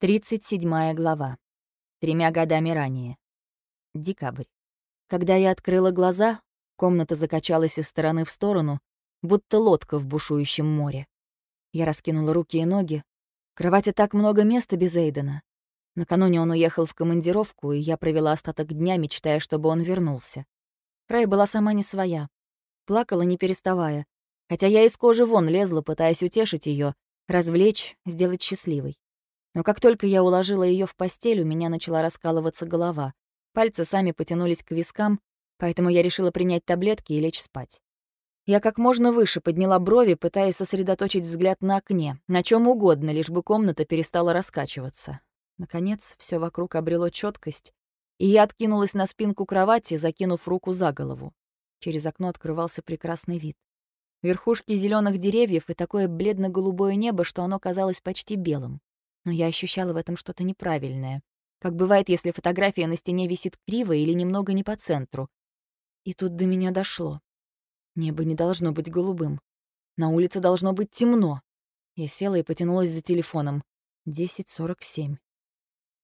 37 глава. Тремя годами ранее. Декабрь. Когда я открыла глаза, комната закачалась из стороны в сторону, будто лодка в бушующем море. Я раскинула руки и ноги. В кровати так много места без Эйдена. Накануне он уехал в командировку, и я провела остаток дня, мечтая, чтобы он вернулся. Фрей была сама не своя. Плакала, не переставая. Хотя я из кожи вон лезла, пытаясь утешить ее, развлечь, сделать счастливой. Но как только я уложила ее в постель, у меня начала раскалываться голова. Пальцы сами потянулись к вискам, поэтому я решила принять таблетки и лечь спать. Я как можно выше подняла брови, пытаясь сосредоточить взгляд на окне, на чем угодно, лишь бы комната перестала раскачиваться. Наконец, все вокруг обрело четкость, и я откинулась на спинку кровати, закинув руку за голову. Через окно открывался прекрасный вид. Верхушки зеленых деревьев и такое бледно-голубое небо, что оно казалось почти белым но я ощущала в этом что-то неправильное. Как бывает, если фотография на стене висит криво или немного не по центру. И тут до меня дошло. Небо не должно быть голубым. На улице должно быть темно. Я села и потянулась за телефоном. 10.47.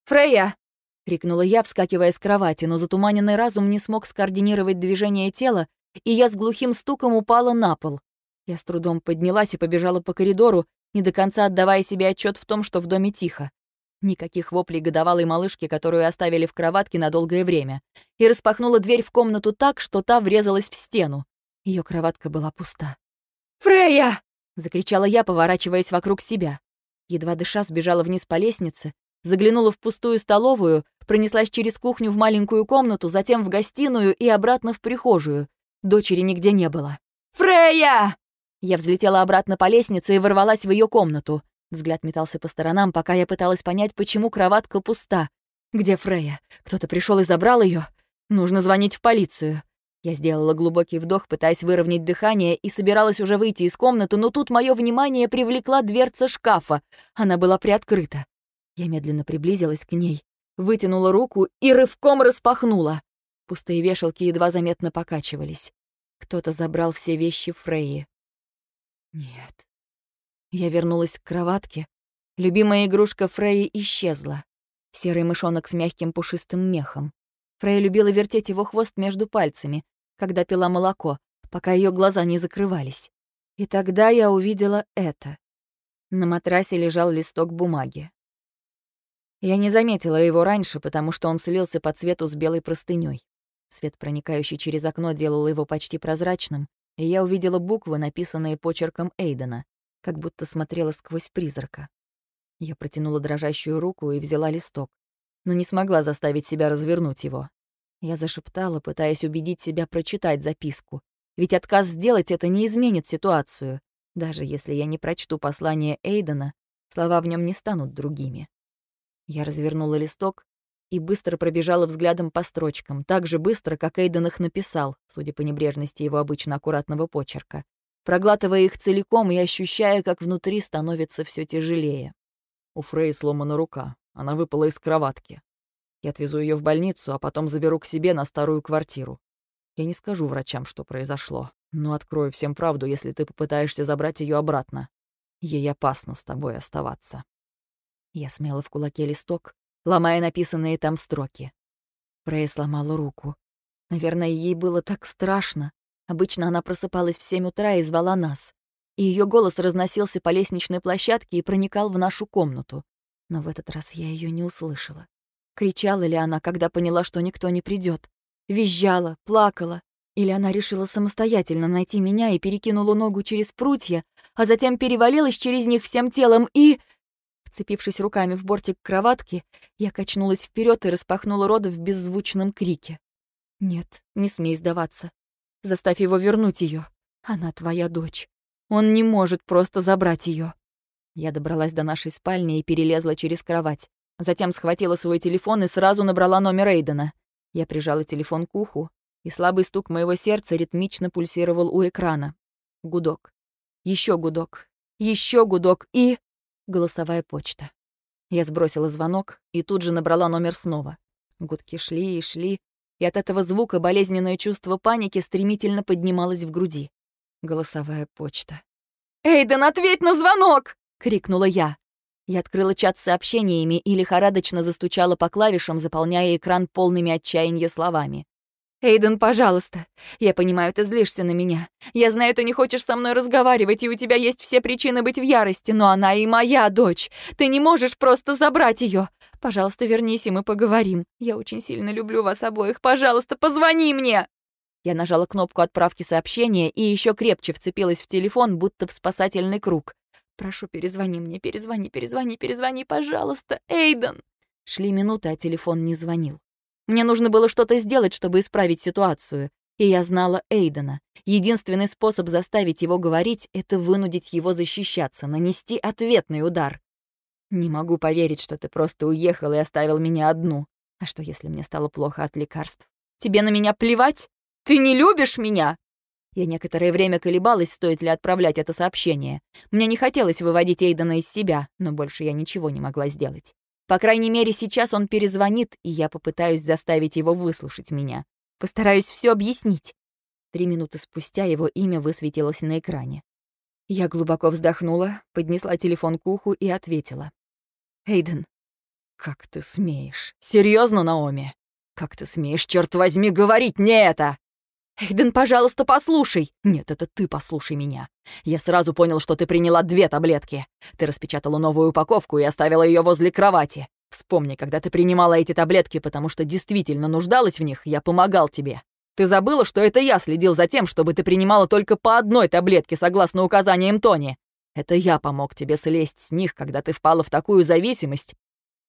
«Фрея!» — крикнула я, вскакивая с кровати, но затуманенный разум не смог скоординировать движение тела, и я с глухим стуком упала на пол. Я с трудом поднялась и побежала по коридору, не до конца отдавая себе отчет в том, что в доме тихо. Никаких воплей годовалой малышки, которую оставили в кроватке на долгое время. И распахнула дверь в комнату так, что та врезалась в стену. Ее кроватка была пуста. «Фрея!» — закричала я, поворачиваясь вокруг себя. Едва дыша, сбежала вниз по лестнице, заглянула в пустую столовую, пронеслась через кухню в маленькую комнату, затем в гостиную и обратно в прихожую. Дочери нигде не было. «Фрея!» Я взлетела обратно по лестнице и ворвалась в ее комнату. Взгляд метался по сторонам, пока я пыталась понять, почему кроватка пуста. Где Фрея? Кто-то пришел и забрал ее. Нужно звонить в полицию. Я сделала глубокий вдох, пытаясь выровнять дыхание, и собиралась уже выйти из комнаты, но тут мое внимание привлекла дверца шкафа. Она была приоткрыта. Я медленно приблизилась к ней, вытянула руку и рывком распахнула. Пустые вешалки едва заметно покачивались. Кто-то забрал все вещи Фреи. Нет. Я вернулась к кроватке. Любимая игрушка Фреи исчезла. Серый мышонок с мягким пушистым мехом. Фрей любила вертеть его хвост между пальцами, когда пила молоко, пока ее глаза не закрывались. И тогда я увидела это. На матрасе лежал листок бумаги. Я не заметила его раньше, потому что он слился по цвету с белой простыней. Свет, проникающий через окно, делал его почти прозрачным, и я увидела буквы, написанные почерком Эйдена, как будто смотрела сквозь призрака. Я протянула дрожащую руку и взяла листок, но не смогла заставить себя развернуть его. Я зашептала, пытаясь убедить себя прочитать записку, ведь отказ сделать это не изменит ситуацию. Даже если я не прочту послание Эйдена, слова в нем не станут другими. Я развернула листок и быстро пробежала взглядом по строчкам, так же быстро, как Эйден их написал, судя по небрежности его обычно аккуратного почерка, проглатывая их целиком и ощущая, как внутри становится все тяжелее. У Фрей сломана рука, она выпала из кроватки. Я отвезу ее в больницу, а потом заберу к себе на старую квартиру. Я не скажу врачам, что произошло, но открою всем правду, если ты попытаешься забрать ее обратно. Ей опасно с тобой оставаться. Я смела в кулаке листок, ломая написанные там строки. Фрей сломала руку. Наверное, ей было так страшно. Обычно она просыпалась в семь утра и звала нас. И ее голос разносился по лестничной площадке и проникал в нашу комнату. Но в этот раз я ее не услышала. Кричала ли она, когда поняла, что никто не придет? Визжала, плакала. Или она решила самостоятельно найти меня и перекинула ногу через прутья, а затем перевалилась через них всем телом и... Вцепившись руками в бортик кроватки, я качнулась вперед и распахнула рот в беззвучном крике. «Нет, не смей сдаваться. Заставь его вернуть ее. Она твоя дочь. Он не может просто забрать ее. Я добралась до нашей спальни и перелезла через кровать. Затем схватила свой телефон и сразу набрала номер Эйдена. Я прижала телефон к уху, и слабый стук моего сердца ритмично пульсировал у экрана. Гудок. Еще гудок. Еще гудок и... Голосовая почта. Я сбросила звонок и тут же набрала номер снова. Гудки шли и шли, и от этого звука болезненное чувство паники стремительно поднималось в груди. Голосовая почта. «Эйден, ответь на звонок!» — крикнула я. Я открыла чат с сообщениями и лихорадочно застучала по клавишам, заполняя экран полными отчаяния словами. «Эйден, пожалуйста. Я понимаю, ты злишься на меня. Я знаю, ты не хочешь со мной разговаривать, и у тебя есть все причины быть в ярости, но она и моя дочь. Ты не можешь просто забрать ее. Пожалуйста, вернись, и мы поговорим. Я очень сильно люблю вас обоих. Пожалуйста, позвони мне!» Я нажала кнопку отправки сообщения и еще крепче вцепилась в телефон, будто в спасательный круг. «Прошу, перезвони мне, перезвони, перезвони, перезвони, пожалуйста, Эйден!» Шли минуты, а телефон не звонил. Мне нужно было что-то сделать, чтобы исправить ситуацию. И я знала Эйдена. Единственный способ заставить его говорить — это вынудить его защищаться, нанести ответный удар. «Не могу поверить, что ты просто уехал и оставил меня одну. А что, если мне стало плохо от лекарств? Тебе на меня плевать? Ты не любишь меня?» Я некоторое время колебалась, стоит ли отправлять это сообщение. Мне не хотелось выводить Эйдена из себя, но больше я ничего не могла сделать. По крайней мере, сейчас он перезвонит, и я попытаюсь заставить его выслушать меня. Постараюсь все объяснить. Три минуты спустя его имя высветилось на экране. Я глубоко вздохнула, поднесла телефон к уху и ответила. «Эйден, как ты смеешь? Серьезно, Наоми? Как ты смеешь, черт возьми, говорить мне это?» «Эйден, пожалуйста, послушай!» «Нет, это ты послушай меня. Я сразу понял, что ты приняла две таблетки. Ты распечатала новую упаковку и оставила ее возле кровати. Вспомни, когда ты принимала эти таблетки, потому что действительно нуждалась в них, я помогал тебе. Ты забыла, что это я следил за тем, чтобы ты принимала только по одной таблетке, согласно указаниям Тони. Это я помог тебе слезть с них, когда ты впала в такую зависимость,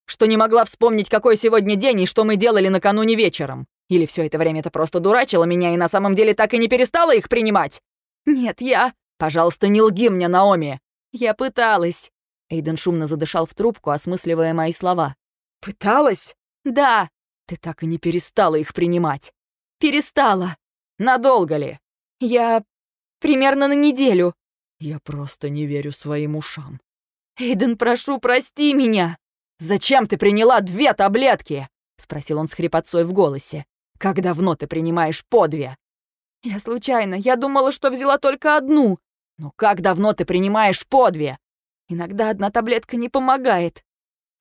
что не могла вспомнить, какой сегодня день и что мы делали накануне вечером. Или все это время ты просто дурачила меня и на самом деле так и не перестала их принимать? Нет, я... Пожалуйста, не лги мне, Наоми. Я пыталась. Эйден шумно задышал в трубку, осмысливая мои слова. Пыталась? Да. Ты так и не перестала их принимать. Перестала. Надолго ли? Я... примерно на неделю. Я просто не верю своим ушам. Эйден, прошу, прости меня. Зачем ты приняла две таблетки? Спросил он с хрипотцой в голосе. Как давно ты принимаешь по две?» «Я случайно. Я думала, что взяла только одну. Но как давно ты принимаешь по две?» «Иногда одна таблетка не помогает».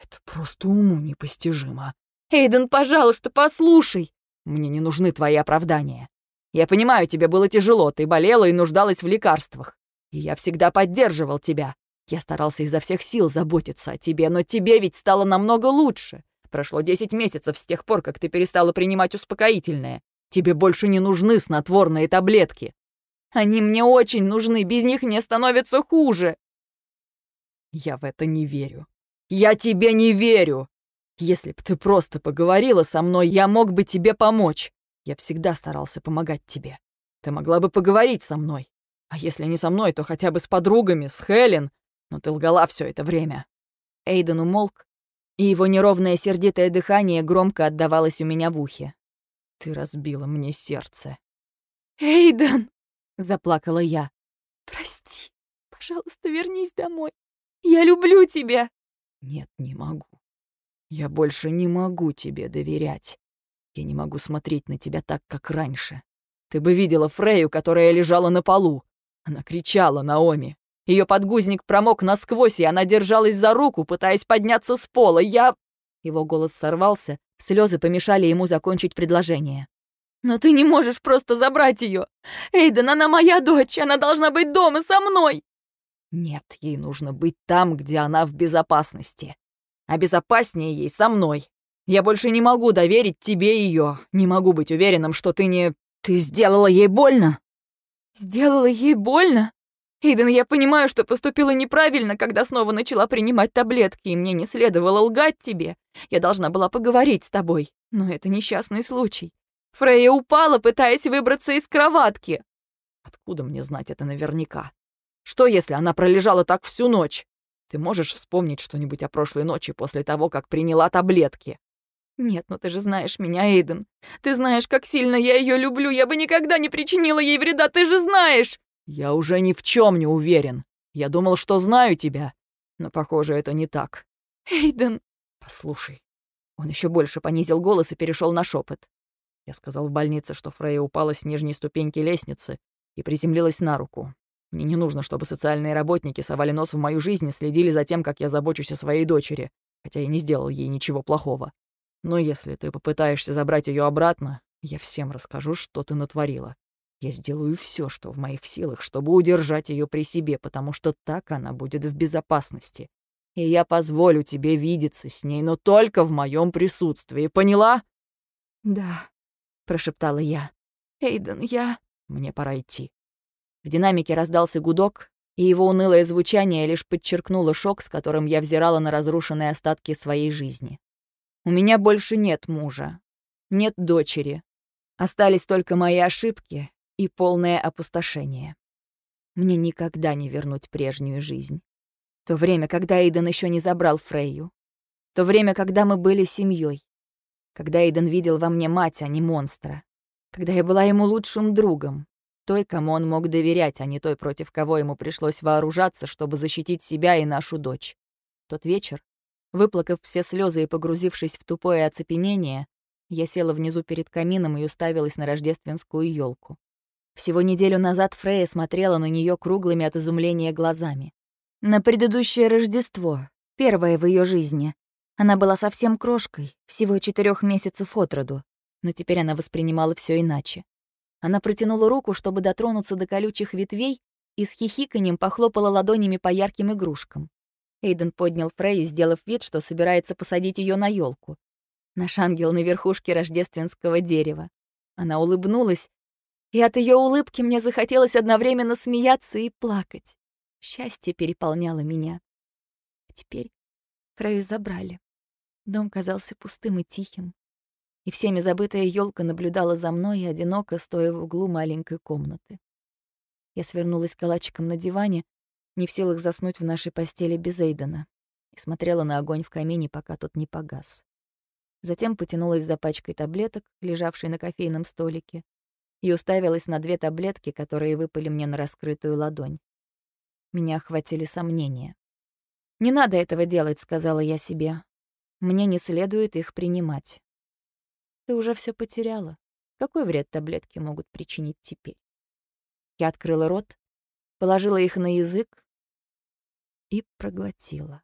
«Это просто уму непостижимо». «Эйден, пожалуйста, послушай!» «Мне не нужны твои оправдания. Я понимаю, тебе было тяжело, ты болела и нуждалась в лекарствах. И я всегда поддерживал тебя. Я старался изо всех сил заботиться о тебе, но тебе ведь стало намного лучше. Прошло 10 месяцев с тех пор, как ты перестала принимать успокоительное. Тебе больше не нужны снотворные таблетки. Они мне очень нужны, без них мне становится хуже. Я в это не верю. Я тебе не верю. Если б ты просто поговорила со мной, я мог бы тебе помочь. Я всегда старался помогать тебе. Ты могла бы поговорить со мной. А если не со мной, то хотя бы с подругами, с Хелен. Но ты лгала все это время. Эйден умолк, и его неровное сердитое дыхание громко отдавалось у меня в ухе. «Ты разбила мне сердце». «Эйден!» — заплакала я. «Прости, пожалуйста, вернись домой. Я люблю тебя!» «Нет, не могу. Я больше не могу тебе доверять. Я не могу смотреть на тебя так, как раньше. Ты бы видела Фрею, которая лежала на полу. Она кричала Наоми. Ее подгузник промок насквозь, и она держалась за руку, пытаясь подняться с пола. Я...» Его голос сорвался, слезы помешали ему закончить предложение. «Но ты не можешь просто забрать ее. Эйден, она моя дочь, она должна быть дома со мной!» «Нет, ей нужно быть там, где она в безопасности. А безопаснее ей со мной. Я больше не могу доверить тебе ее. Не могу быть уверенным, что ты не... Ты сделала ей больно?» «Сделала ей больно?» Эйден, я понимаю, что поступила неправильно, когда снова начала принимать таблетки, и мне не следовало лгать тебе. Я должна была поговорить с тобой. Но это несчастный случай. Фрейя упала, пытаясь выбраться из кроватки. Откуда мне знать это наверняка? Что, если она пролежала так всю ночь? Ты можешь вспомнить что-нибудь о прошлой ночи после того, как приняла таблетки? Нет, ну ты же знаешь меня, Эйден. Ты знаешь, как сильно я ее люблю. Я бы никогда не причинила ей вреда, ты же знаешь. «Я уже ни в чем не уверен. Я думал, что знаю тебя, но, похоже, это не так». «Эйден...» «Послушай». Он еще больше понизил голос и перешел на шепот. Я сказал в больнице, что Фрея упала с нижней ступеньки лестницы и приземлилась на руку. Мне не нужно, чтобы социальные работники совали нос в мою жизнь и следили за тем, как я забочусь о своей дочери, хотя я не сделал ей ничего плохого. Но если ты попытаешься забрать ее обратно, я всем расскажу, что ты натворила. Я сделаю все, что в моих силах, чтобы удержать ее при себе, потому что так она будет в безопасности. И я позволю тебе видеться с ней, но только в моем присутствии, поняла? «Да», — прошептала я. «Эйден, я...» «Мне пора идти». В динамике раздался гудок, и его унылое звучание лишь подчеркнуло шок, с которым я взирала на разрушенные остатки своей жизни. У меня больше нет мужа, нет дочери. Остались только мои ошибки и полное опустошение. Мне никогда не вернуть прежнюю жизнь. То время, когда Эйден еще не забрал Фрейю. То время, когда мы были семьей. Когда Эйден видел во мне мать, а не монстра. Когда я была ему лучшим другом, той, кому он мог доверять, а не той, против кого ему пришлось вооружаться, чтобы защитить себя и нашу дочь. Тот вечер, выплакав все слезы и погрузившись в тупое оцепенение, я села внизу перед камином и уставилась на рождественскую елку. Всего неделю назад Фрея смотрела на нее круглыми от изумления глазами. На предыдущее Рождество, первое в ее жизни. Она была совсем крошкой, всего четырех месяцев от роду, но теперь она воспринимала все иначе. Она протянула руку, чтобы дотронуться до колючих ветвей, и с хихиканьем похлопала ладонями по ярким игрушкам. Эйден поднял Фрейю, сделав вид, что собирается посадить ее на елку. Наш ангел на верхушке рождественского дерева. Она улыбнулась, и от ее улыбки мне захотелось одновременно смеяться и плакать. Счастье переполняло меня. А теперь Фрейю забрали. Дом казался пустым и тихим и всеми забытая елка наблюдала за мной, одиноко стоя в углу маленькой комнаты. Я свернулась калачиком на диване, не в силах заснуть в нашей постели без Эйдена, и смотрела на огонь в камине, пока тот не погас. Затем потянулась за пачкой таблеток, лежавшей на кофейном столике, и уставилась на две таблетки, которые выпали мне на раскрытую ладонь. Меня охватили сомнения. «Не надо этого делать», — сказала я себе. «Мне не следует их принимать». Ты уже все потеряла. Какой вред таблетки могут причинить теперь? Я открыла рот, положила их на язык и проглотила.